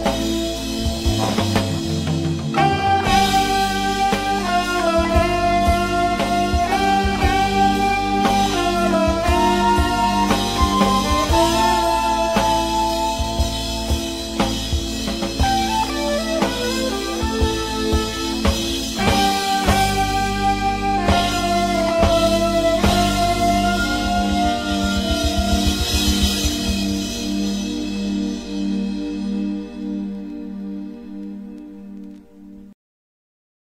Bye.